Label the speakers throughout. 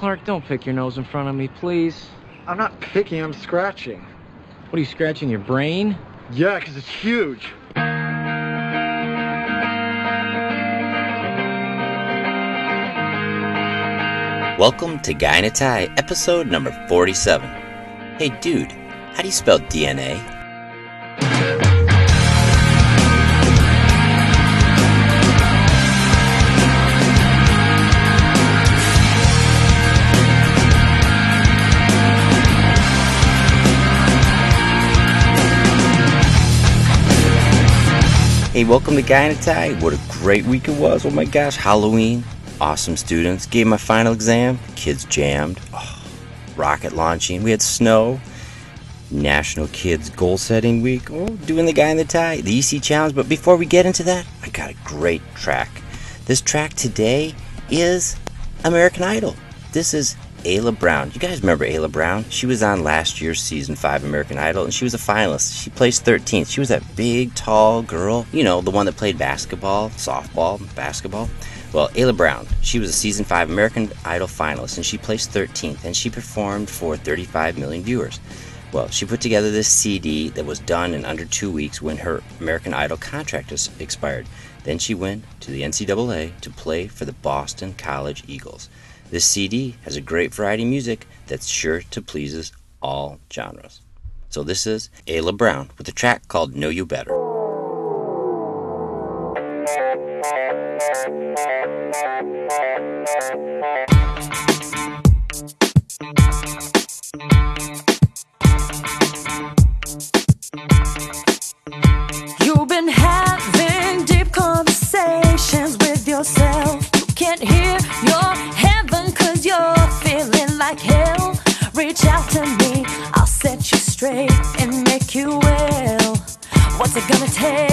Speaker 1: Clark, don't pick your nose in front of me, please.
Speaker 2: I'm not picking, I'm scratching.
Speaker 1: What are you scratching your brain?
Speaker 2: Yeah, because it's huge.
Speaker 3: Welcome to Guy in a Tie, episode number 47. Hey dude, how do you spell DNA? Hey, welcome to Guy in a Tie. What a great week it was. Oh my gosh, Halloween. Awesome students. Gave my final exam. Kids jammed. Oh, rocket launching. We had snow. National Kids Goal Setting Week. Oh, doing the Guy in the Tie. The EC Challenge. But before we get into that, I got a great track. This track today is American Idol. This is Ayla Brown. You guys remember Ayla Brown? She was on last year's season 5 American Idol and she was a finalist. She placed 13th. She was that big, tall girl, you know, the one that played basketball, softball, basketball. Well, Ayla Brown, she was a season 5 American Idol finalist and she placed 13th and she performed for 35 million viewers. Well, she put together this CD that was done in under two weeks when her American Idol contract expired. Then she went to the NCAA to play for the Boston College Eagles. This CD has a great variety of music that's sure to pleases all genres. So this is Ayla Brown with a track called Know You Better.
Speaker 4: What's it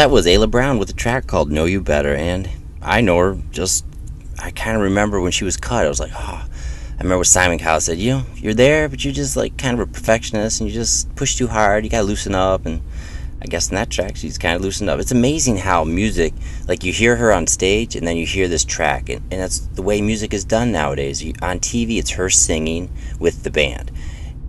Speaker 4: that
Speaker 3: was Ayla Brown with a track called Know You Better, and I know her just I kind of remember when she was cut. I was like, oh. I remember Simon Cowell said, you know, you're there, but you're just like kind of a perfectionist, and you just push too hard. You gotta loosen up, and I guess in that track she's kind of loosened up. It's amazing how music, like you hear her on stage, and then you hear this track, and, and that's the way music is done nowadays. You, on TV, it's her singing with the band,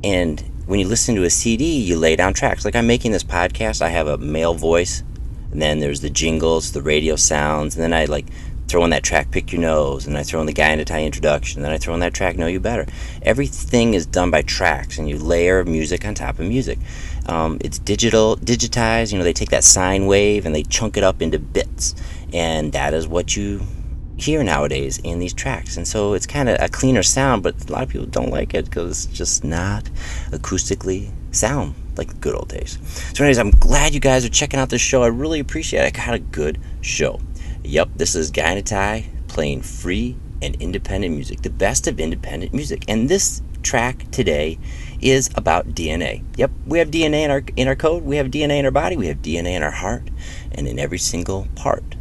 Speaker 3: and when you listen to a CD, you lay down tracks. Like I'm making this podcast, I have a male voice, and then there's the jingles, the radio sounds, and then I like throw in that track Pick Your Nose, and I throw in the Guy in a Tie introduction, and then I throw in that track Know You Better. Everything is done by tracks, and you layer music on top of music. Um, it's digital, digitized. You know, they take that sine wave and they chunk it up into bits, and that is what you hear nowadays in these tracks. And so it's kind of a cleaner sound, but a lot of people don't like it because it's just not acoustically sound like the good old days. So, anyways, I'm glad you guys are checking out this show. I really appreciate it. I got a good show. Yep, this is Guy in a Tie playing free and independent music, the best of independent music. And this track today is about DNA. Yep, we have DNA in our in our code, we have DNA in our body, we have DNA in our heart, and in every single part.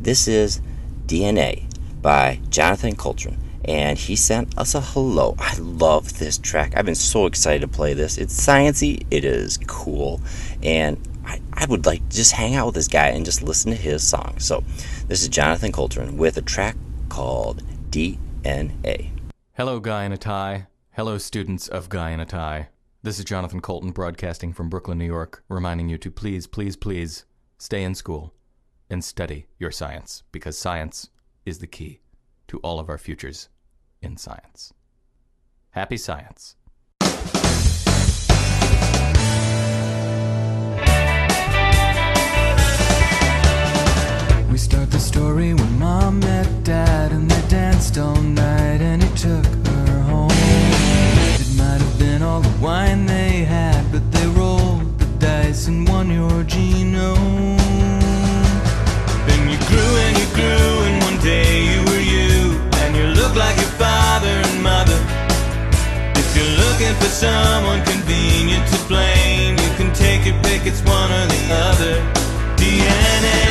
Speaker 3: This is DNA by Jonathan Coulton. And he sent us a hello. I love this track. I've been so excited to play this. It's sciency, it is cool, and I, I would like to just hang out with this guy and just listen to his song. So this is Jonathan Coulton with a track called DNA.
Speaker 5: Hello, Guy in a Tie. Hello, students of Guy in a Tie. This is Jonathan Coulton broadcasting from Brooklyn, New York, reminding you to please, please, please stay in school and study your science because science is the key to all of our futures in science. Happy science. We start the story when mom met dad and they danced all night and he took her home. It might have been all the wine they had, but they rolled the dice and won your genome. Then you grew and you grew and one day you were you and you look like father and mother. If you're looking for someone convenient to blame, you can take your pick, it's one or the other. DNA,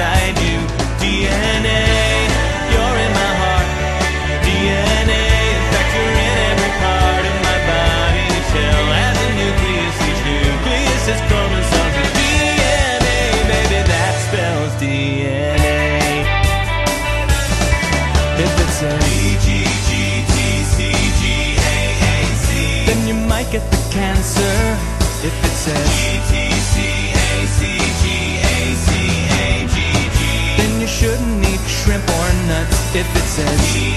Speaker 5: inside If it says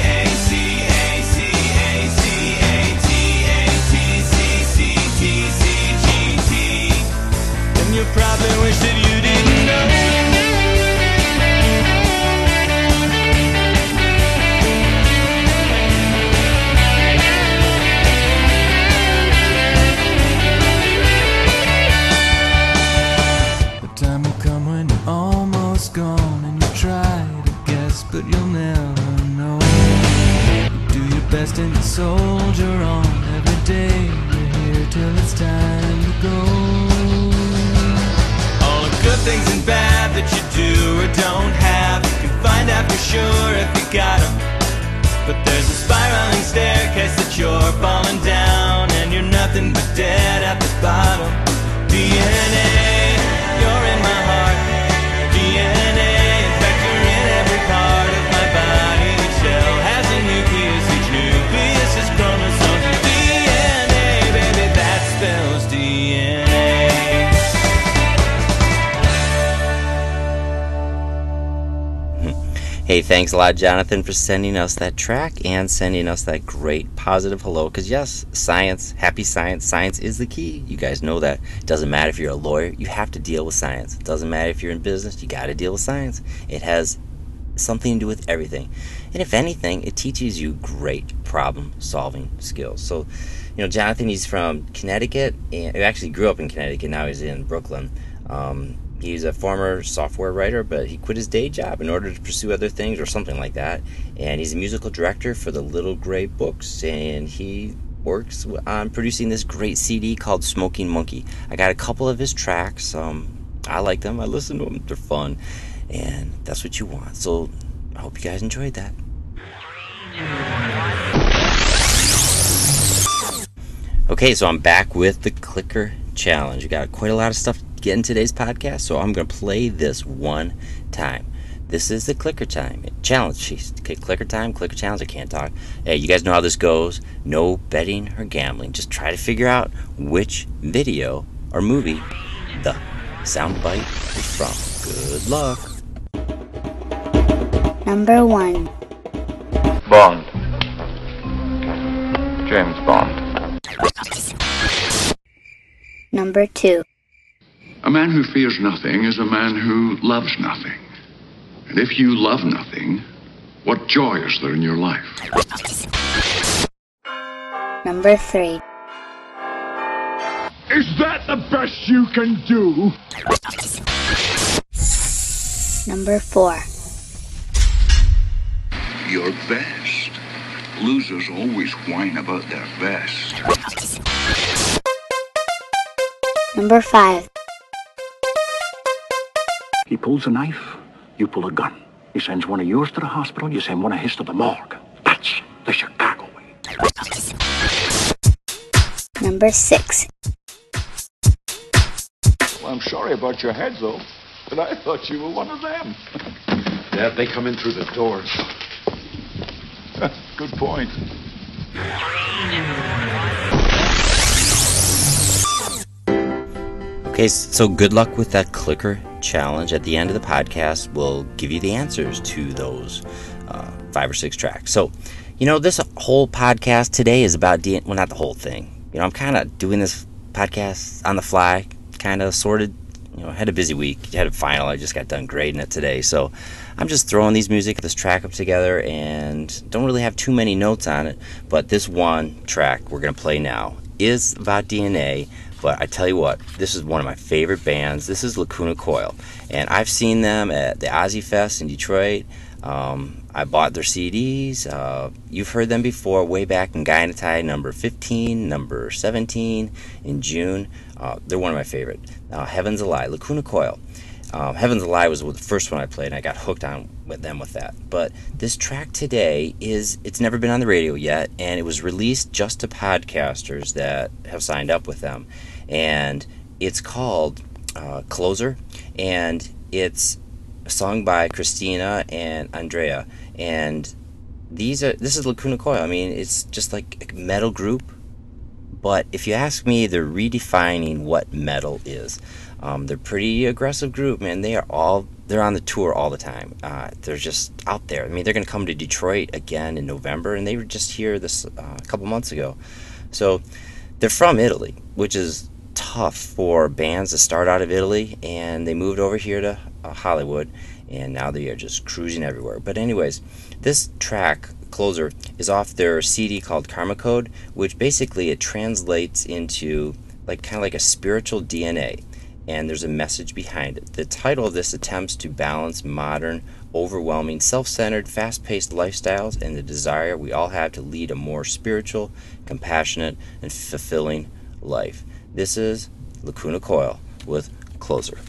Speaker 3: thanks a lot, Jonathan, for sending us that track and sending us that great positive hello. Because, yes, science, happy science, science is the key. You guys know that. It doesn't matter if you're a lawyer, you have to deal with science. It doesn't matter if you're in business, you got to deal with science. It has something to do with everything. And if anything, it teaches you great problem solving skills. So, you know, Jonathan, he's from Connecticut, and he actually grew up in Connecticut. Now he's in Brooklyn. Um, he's a former software writer, but he quit his day job in order to pursue other things or something like that. And he's a musical director for the Little Gray Books, and he works on producing this great CD called Smoking Monkey. I got a couple of his tracks. Um, I like them. I listen to them. They're fun, and that's what you want. So I hope you guys enjoyed that. Okay, so I'm back with the clicker challenge. You got quite a lot of stuff get in today's podcast, so I'm going to play this one time. This is the clicker time challenge. Jeez, okay, clicker time, clicker challenge. I can't talk. Hey, you guys know how this goes. No betting or gambling. Just try to figure out which video or movie the soundbite is from. Good luck.
Speaker 6: Number one.
Speaker 7: Bond. James Bond.
Speaker 6: Number two.
Speaker 8: A man who fears nothing is a man who loves nothing. And if you love nothing, what joy is there in your life?
Speaker 6: Number three.
Speaker 8: Is that the best you can do?
Speaker 6: Number four.
Speaker 8: Your best. Losers always whine about their best.
Speaker 6: Number five.
Speaker 9: He pulls a knife, you pull a gun. He sends one of yours to the hospital, you send one of his to the morgue. That's the Chicago way.
Speaker 6: Number six.
Speaker 8: Well, I'm sorry about your head, though. But I thought you were one of them.
Speaker 9: Yeah, they come in through the doors.
Speaker 8: Good point.
Speaker 3: Okay, so good luck with that clicker challenge. At the end of the podcast, we'll give you the answers to those uh, five or six tracks. So, you know, this whole podcast today is about D- well, not the whole thing. You know, I'm kind of doing this podcast on the fly, kind of sorted. You know, had a busy week. had a final. I just got done grading it today, so I'm just throwing these music, this track up together, and don't really have too many notes on it. But this one track we're gonna play now is about DNA. But I tell you what, this is one of my favorite bands. This is Lacuna Coil, and I've seen them at the Ozzy Fest in Detroit. Um, I bought their CDs. Uh, you've heard them before, way back in Guy in a Tie, number 15, number 17 in June. Uh, they're one of my favorite. Uh, Heaven's a Lie, Lacuna Coil. Um, Heaven's a Lie was the first one I played, and I got hooked on with them with that. But this track today is it's never been on the radio yet, and it was released just to podcasters that have signed up with them, and it's called uh, Closer, and it's sung by Christina and Andrea, and these are this is Lacuna Coil. I mean, it's just like a metal group, but if you ask me, they're redefining what metal is. Um, they're pretty aggressive group, man. They are all they're on the tour all the time. Uh, they're just out there. I mean, they're going to come to Detroit again in November, and they were just here this uh, a couple months ago. So they're from Italy, which is tough for bands to start out of Italy, and they moved over here to uh, Hollywood, and now they are just cruising everywhere. But anyways, this track closer is off their CD called Karma Code, which basically it translates into like kind of like a spiritual DNA and there's a message behind it. The title of this attempts to balance modern, overwhelming, self centered, fast paced lifestyles and the desire we all have to lead a more spiritual, compassionate, and fulfilling life. This is Lacuna Coil with Closer.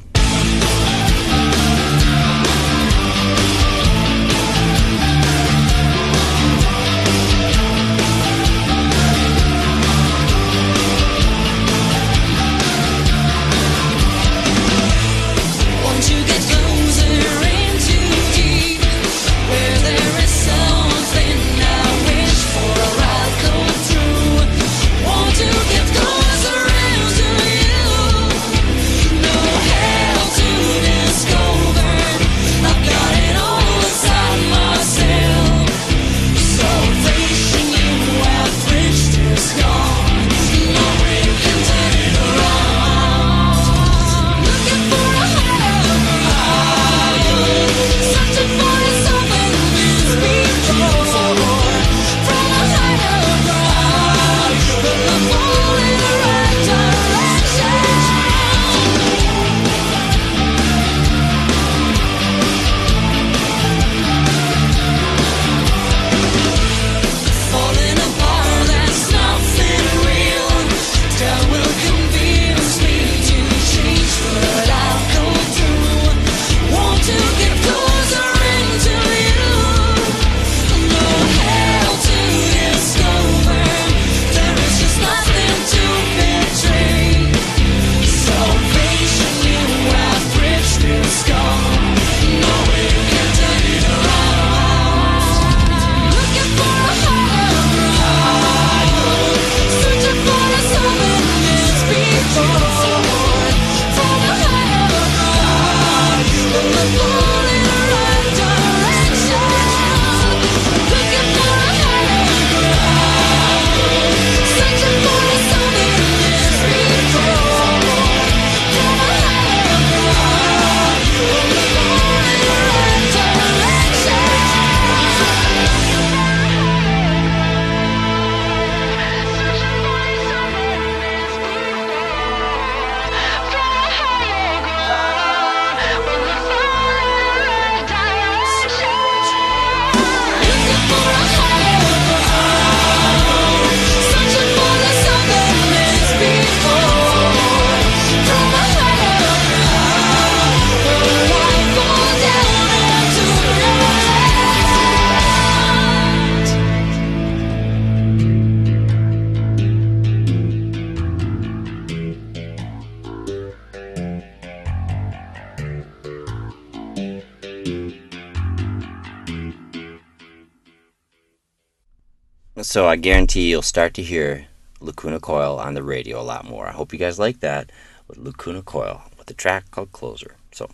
Speaker 3: So I guarantee you'll start to hear Lacuna Coil on the radio a lot more. I hope you guys like that with Lacuna Coil with a track called Closer. So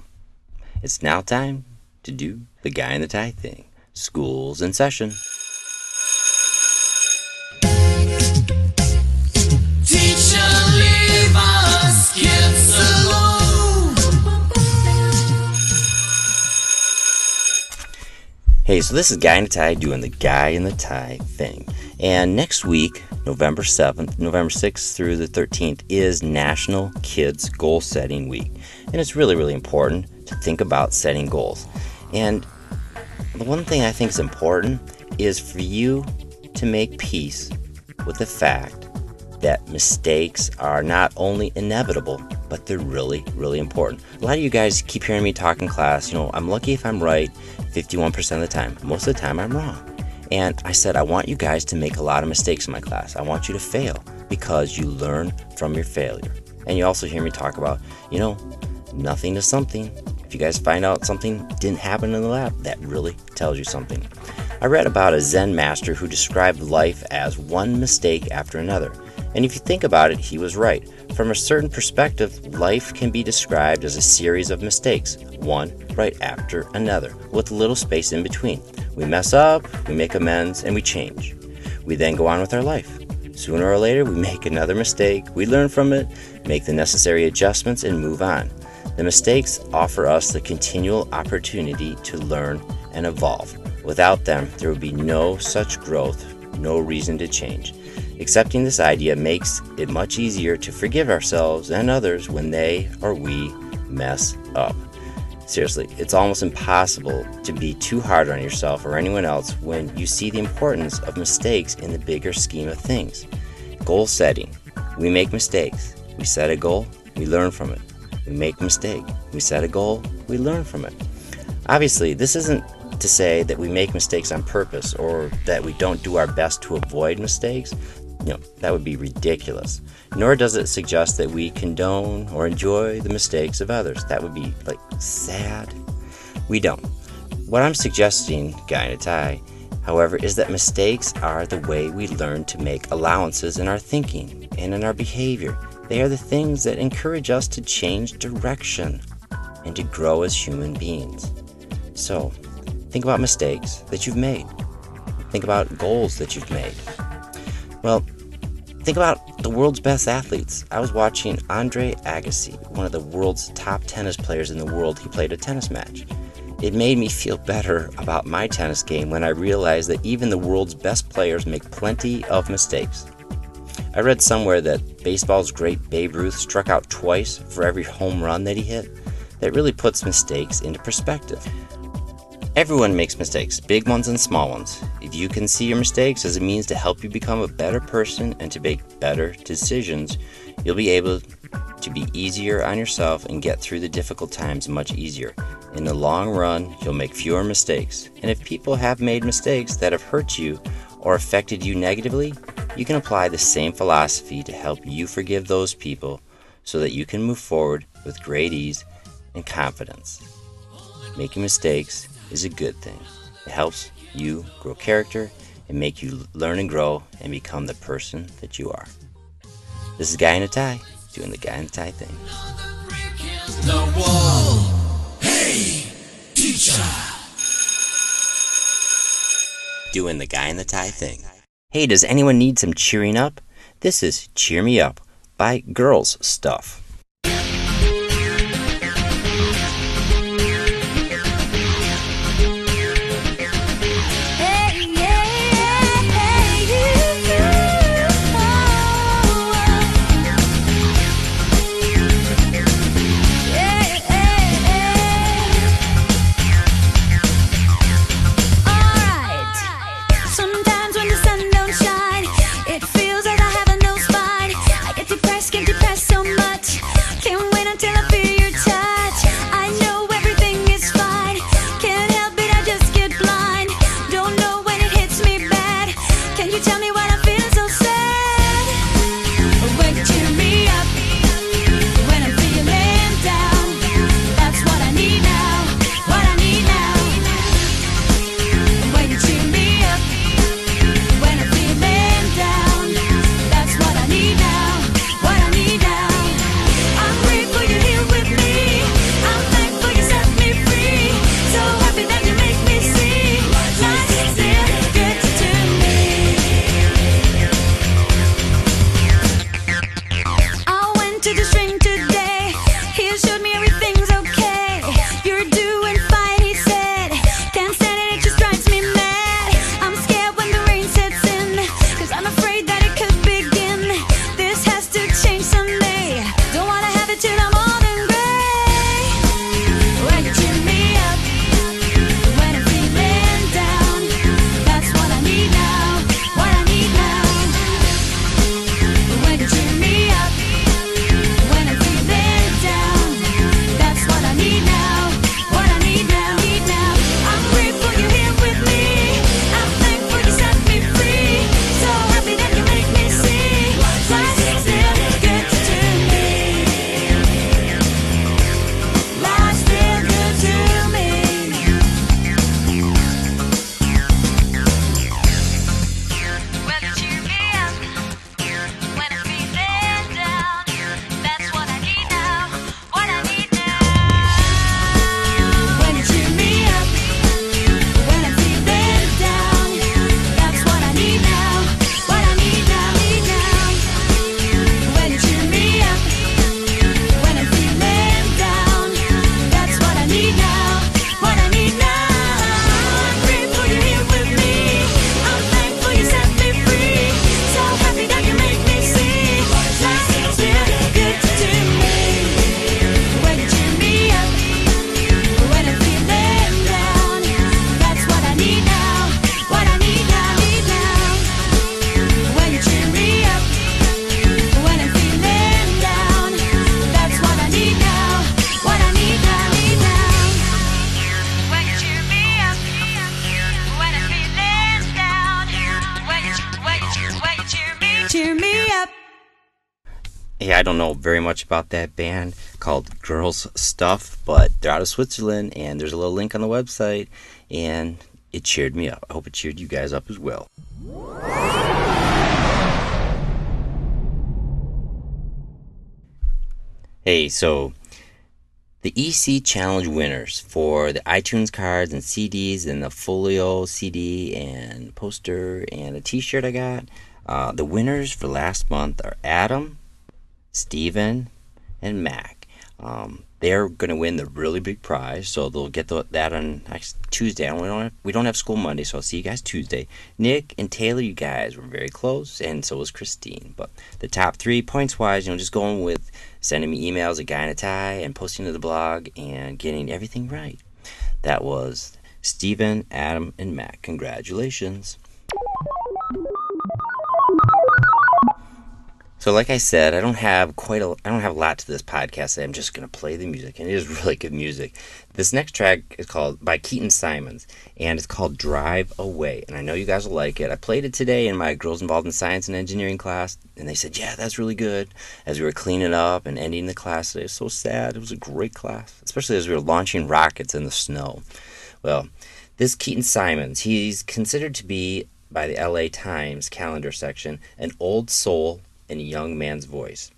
Speaker 3: it's now time to do the guy in the tie thing. School's in session.
Speaker 10: Teacher, leave us kids alone.
Speaker 3: Hey, so this is Guy in the Tie doing the Guy in the Tie thing. And next week, November 7th, November 6th through the 13th, is National Kids Goal Setting Week. And it's really, really important to think about setting goals. And the one thing I think is important is for you to make peace with the fact that mistakes are not only inevitable, but they're really, really important. A lot of you guys keep hearing me talk in class, you know, I'm lucky if I'm right 51% of the time. Most of the time, I'm wrong. And I said, I want you guys to make a lot of mistakes in my class. I want you to fail because you learn from your failure. And you also hear me talk about, you know, nothing is something. If you guys find out something didn't happen in the lab, that really tells you something. I read about a Zen master who described life as one mistake after another. And if you think about it, he was right. From a certain perspective, life can be described as a series of mistakes, one right after another, with little space in between. We mess up, we make amends, and we change. We then go on with our life. Sooner or later, we make another mistake, we learn from it, make the necessary adjustments, and move on. The mistakes offer us the continual opportunity to learn and evolve. Without them, there would be no such growth, no reason to change. Accepting this idea makes it much easier to forgive ourselves and others when they or we mess up. Seriously, it's almost impossible to be too hard on yourself or anyone else when you see the importance of mistakes in the bigger scheme of things. Goal setting. We make mistakes. We set a goal, we learn from it. We make a mistake. We set a goal, we learn from it. Obviously, this isn't to say that we make mistakes on purpose or that we don't do our best to avoid mistakes. You know, that would be ridiculous. Nor does it suggest that we condone or enjoy the mistakes of others. That would be like sad. We don't. What I'm suggesting, Guy in a Tie, however, is that mistakes are the way we learn to make allowances in our thinking and in our behavior. They are the things that encourage us to change direction and to grow as human beings. So, think about mistakes that you've made. Think about goals that you've made. Well, think about the world's best athletes. I was watching Andre Agassi, one of the world's top tennis players in the world. He played a tennis match. It made me feel better about my tennis game when I realized that even the world's best players make plenty of mistakes. I read somewhere that baseball's great Babe Ruth struck out twice for every home run that he hit. That really puts mistakes into perspective. Everyone makes mistakes, big ones and small ones. If you can see your mistakes as a means to help you become a better person and to make better decisions, you'll be able to be easier on yourself and get through the difficult times much easier. In the long run, you'll make fewer mistakes. And if people have made mistakes that have hurt you or affected you negatively, you can apply the same philosophy to help you forgive those people so that you can move forward with great ease and confidence. Making mistakes is a good thing. It helps you grow character and make you learn and grow and become the person that you are. This is Guy in a Tie, doing the Guy in a Tie thing.
Speaker 10: The wall. Hey, teacher.
Speaker 3: Doing the Guy in the Tie thing. Hey, does anyone need some cheering up? This is Cheer Me Up by Girls Stuff. Very much about that band called Girls Stuff, but they're out of Switzerland, and there's a little link on the website, and it cheered me up. I hope it cheered you guys up as well. Hey, so the EC Challenge winners for the iTunes cards and CDs and the folio CD and poster and a T-shirt I got. Uh, the winners for last month are Adam, Steven, and Mac. Um, they're going to win the really big prize, so they'll get the, that on next Tuesday. And we don't have, we don't have school Monday, so I'll see you guys Tuesday. Nick and Taylor, you guys were very close, and so was Christine. But the top three points wise, you know, just going with sending me emails at Guy in a Tie and posting to the blog and getting everything right. That was Stephen, Adam, and Mac. Congratulations. So, like I said, I don't have quite a, I don't have a lot to this podcast. I'm just gonna play the music, and it is really good music. This next track is called by Keaton Simons, and it's called "Drive Away." And I know you guys will like it. I played it today in my girls involved in science and engineering class, and they said, "Yeah, that's really good." As we were cleaning up and ending the class, today, it was so sad. It was a great class, especially as we were launching rockets in the snow. Well, this Keaton Simons, he's considered to be by the LA Times calendar section an old soul in a young man's voice.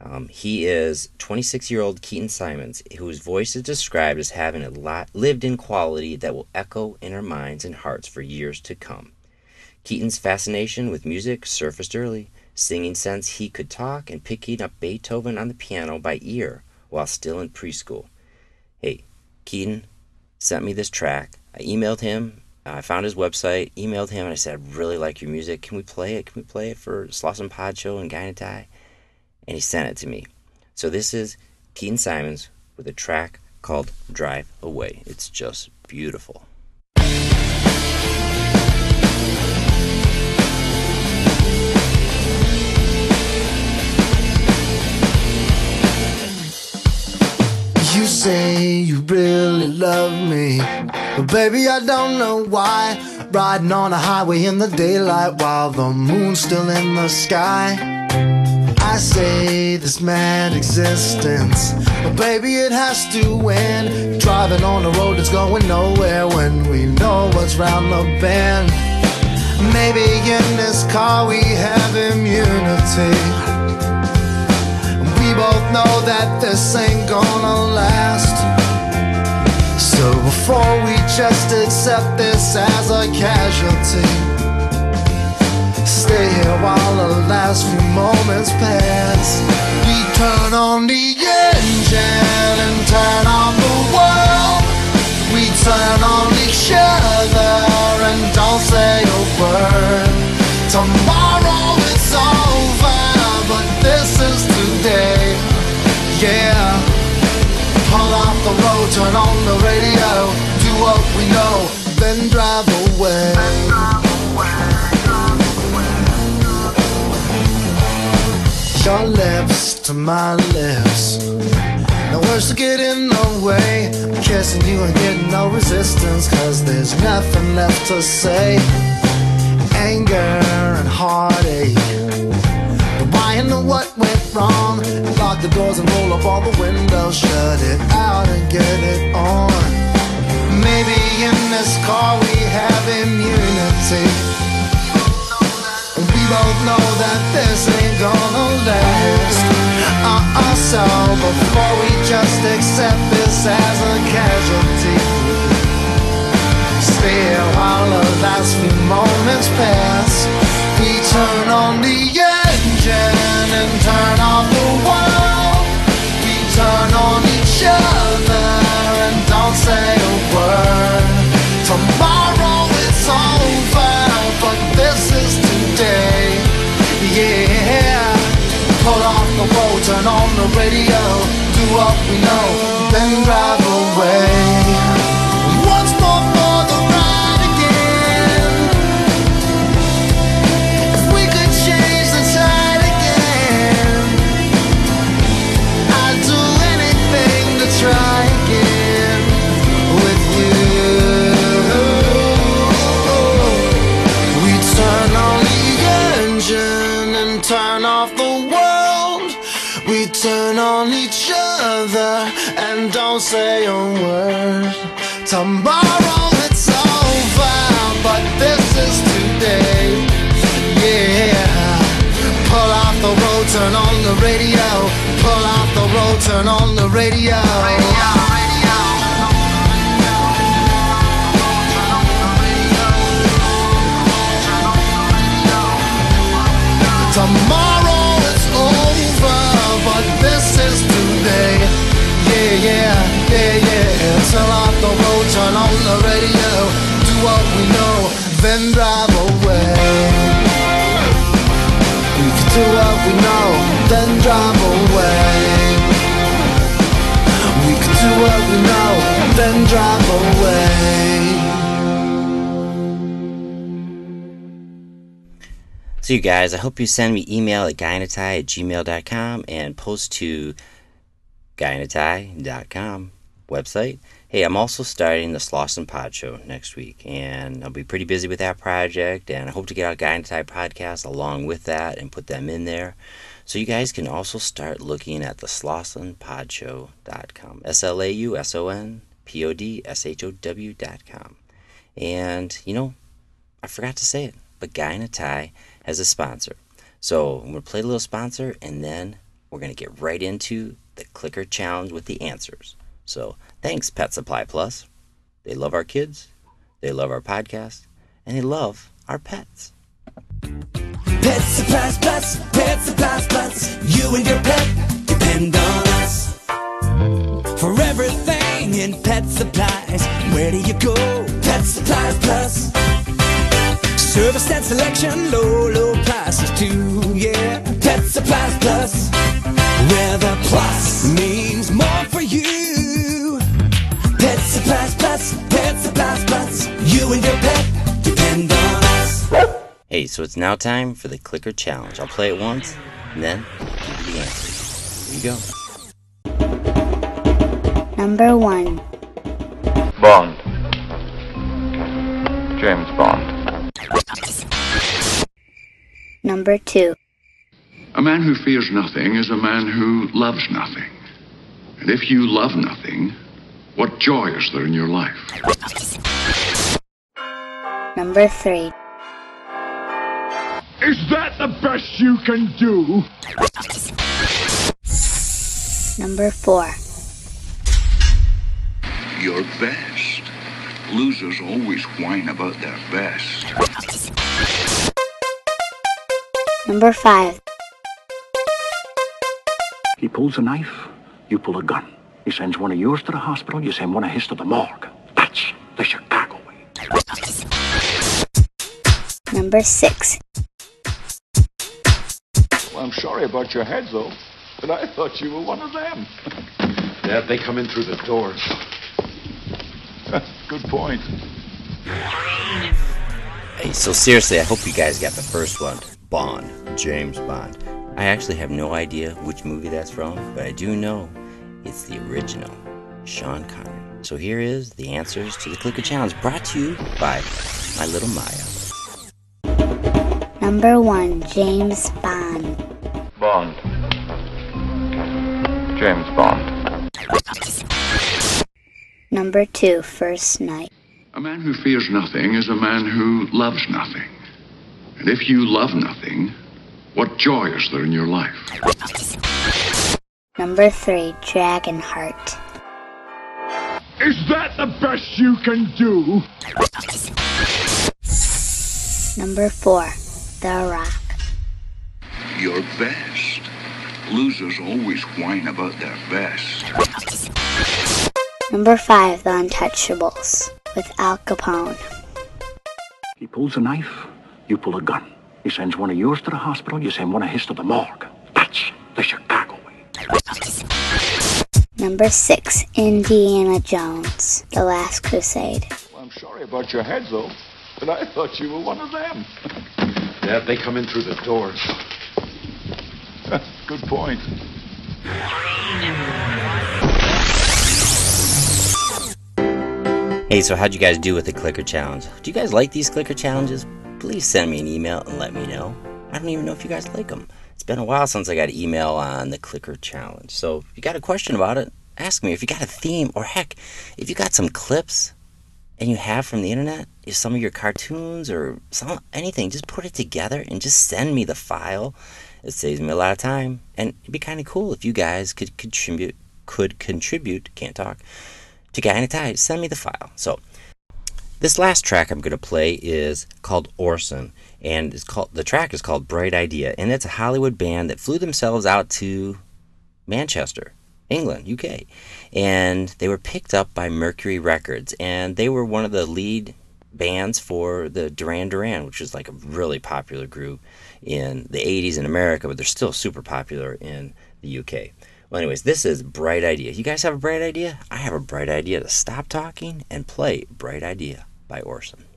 Speaker 3: Um, he is 26 year old Keaton Simons, whose voice is described as having a lot, lived in quality that will echo in our minds and hearts for years to come. Keaton's fascination with music surfaced early, singing since he could talk and picking up Beethoven on the piano by ear while still in preschool. Hey, Keaton sent me this track. I emailed him. Uh, I found his website, emailed him, and I said, I really like your music. Can we play it? Can we play it for Sloss and Pod Show and Guy and? And he sent it to me. So this is Keaton Simons with a track called Drive Away. It's just beautiful.
Speaker 11: Say you really love me, but baby, I don't know why. Riding on a highway in the daylight while the moon's still in the sky. I say this mad existence, but baby, it has to end. Driving on a road that's going nowhere when we know what's round the bend. Maybe in this car we have immunity. We both know that this ain't gonna last. So before we just accept this as a casualty, stay here while the last few moments pass. We turn on the engine and turn on the world. We turn on each other and don't say a word. Tomorrow it's over, but this. Yeah. Pull off the road, turn on the radio, do what we know, then drive away. Your lips to my lips. No words to get in the way. Kissing you and getting no resistance, cause there's nothing left to say. Anger and heartache. Why and what went wrong? Lock the doors and roll up all the windows, shut it out and get it on. Maybe in this car we have immunity. We both know that this ain't gonna last. Uh-uh, so before we just accept this as a casualty, Still, while the last few moments pass. We turn on the engine turn off the world. We turn on each other and don't say a word. Tomorrow it's over, but this is today. Yeah. Pull off the road, turn on the radio, do what we know, then turn on the radio. Tomorrow is over, but this is today. Yeah, yeah, yeah, yeah. Turn
Speaker 3: So, you guys, I hope you send me email at guyinatie at gmail.com and post to guyinatie.com website. Hey, I'm also starting the Slauson Pod Show next week, and I'll be pretty busy with that project, and I hope to get out Guy in a Tie podcast along with that and put them in there. So you guys can also start looking at the slausonpodshow.com. S L A U S O N P O D S H O W.com. And, you know, I forgot to say it, but Guy in a Tie has a sponsor. So I'm to play a little sponsor and then we're going to get right into the clicker challenge with the answers. So thanks, Pet Supply Plus. They love our kids, they love our podcast, and they love our pets.
Speaker 12: Pet Supplies Plus, Pet Supplies Plus. You and your pet depend on us. For everything in pet supplies, where do you go? Pet Supplies Plus. Service and selection, low, low prices too, yeah. Pet Supplies Plus. Where the plus means more for you. Pet Supplies Plus, Pet Supplies Plus. You and your pet depend on us.
Speaker 3: Hey, so it's now time for the clicker challenge. I'll play it once and then give you the answers. Here you go.
Speaker 6: Number 1.
Speaker 7: Bond. James Bond.
Speaker 6: Number 2.
Speaker 8: A man who fears nothing is a man who loves nothing. And if you love nothing, what joy is there in your life?
Speaker 6: Number 3.
Speaker 13: Is that the best you can do?
Speaker 6: Number 4.
Speaker 14: Your best. Losers always whine about their best.
Speaker 6: Number 5.
Speaker 9: He pulls a knife, you pull a gun. He sends one of yours to the hospital, you send one of his to the morgue. That's the Chicago way.
Speaker 6: Number 6.
Speaker 15: Well, I'm sorry about your head, though, but I thought you were one of them.
Speaker 2: Dad, they come in through the doors.
Speaker 15: Good point.
Speaker 3: Hey, so seriously, I hope you guys got the first one Bond, James Bond. I actually have no idea which movie that's from, but I do know it's the original, Sean Connery. So here is the answers to the Clicker Challenge brought to you by my little Maya.
Speaker 6: Number 1. James Bond.
Speaker 7: Bond. James Bond.
Speaker 6: Number two, First Knight.
Speaker 8: A man who fears nothing is a man who loves nothing. And if you love nothing, what joy is there in your life?
Speaker 6: Number 3. Dragonheart.
Speaker 13: Is that the best you can do?
Speaker 6: Number 4. The Rock.
Speaker 14: Your best. Losers always whine about their best.
Speaker 6: Number 5. The Untouchables. With Al Capone.
Speaker 9: He pulls a knife, you pull a gun. He sends one of yours to the hospital, you send one of his to the morgue. That's the Chicago way.
Speaker 6: Number 6. Indiana Jones. The Last Crusade.
Speaker 15: Well, I'm sorry about your head, though, but I thought you were one of them.
Speaker 2: Dad, they come in through the doors.
Speaker 15: Good point.
Speaker 3: Hey, so how'd you guys do with the Clicker Challenge? Do you guys like these Clicker Challenges? Please send me an email and let me know. I don't even know if you guys like them. It's been a while since I got an email on the clicker challenge. So if you got a question about it, ask me. If you got a theme, or heck, if you got some clips and you have from the internet, if some of your cartoons or some anything, just put it together and just send me the file. It saves me a lot of time, and it'd be kind of cool if you guys could contribute. Could contribute. Can't talk. To a Tie. Send me the file. So this last track I'm going to play is called Orson, and it's called the track is called Bright Idea, and it's a Hollywood band that flew themselves out to Manchester, England, UK, and they were picked up by Mercury Records, and they were one of the lead bands for the Duran Duran, which is like a really popular group in the 80s in America, but they're still super popular in the UK. Well, anyways, this is Bright Idea. You guys have a bright idea? I have a bright idea to stop talking and play Bright Idea by Orson.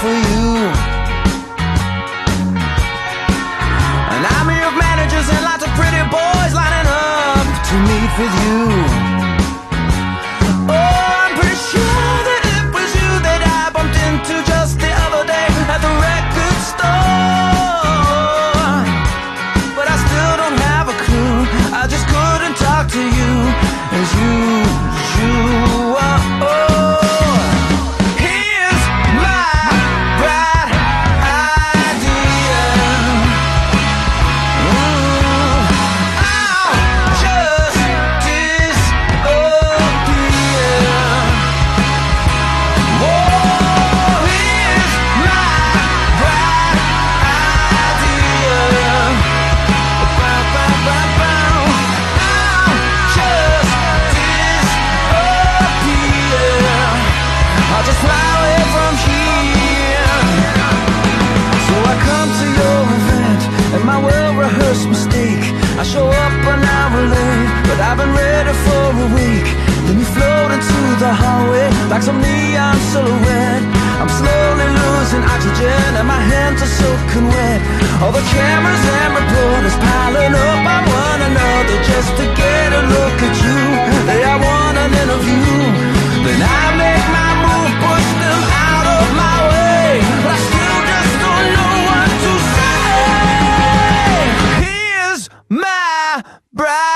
Speaker 10: For you. And I'm of managers and lots of pretty boys lining up to meet with you. I've been ready for a week. Then you float into the hallway like some neon silhouette. I'm slowly losing oxygen and my hands are soaking wet. All the cameras and reporters piling up on one another just to get a look at you. They all want an interview. Then I make my move, push them out of my way. But I still just don't know what to say. Here's my bright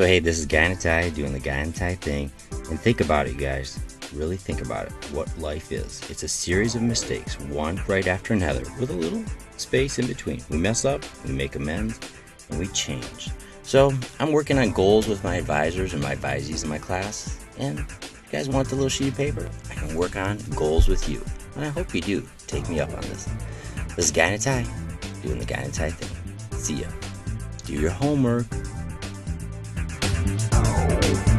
Speaker 3: So, hey, this is Tie doing the Tie thing. And think about it, you guys. Really think about it. What life is. It's a series of mistakes, one right after another, with a little space in between. We mess up, we make amends, and we change. So, I'm working on goals with my advisors and my advisees in my class. And you guys want the little sheet of paper? I can work on goals with you. And I hope you do. Take me up on this. This is Guy doing the Tie thing. See ya. Do your homework. Oh.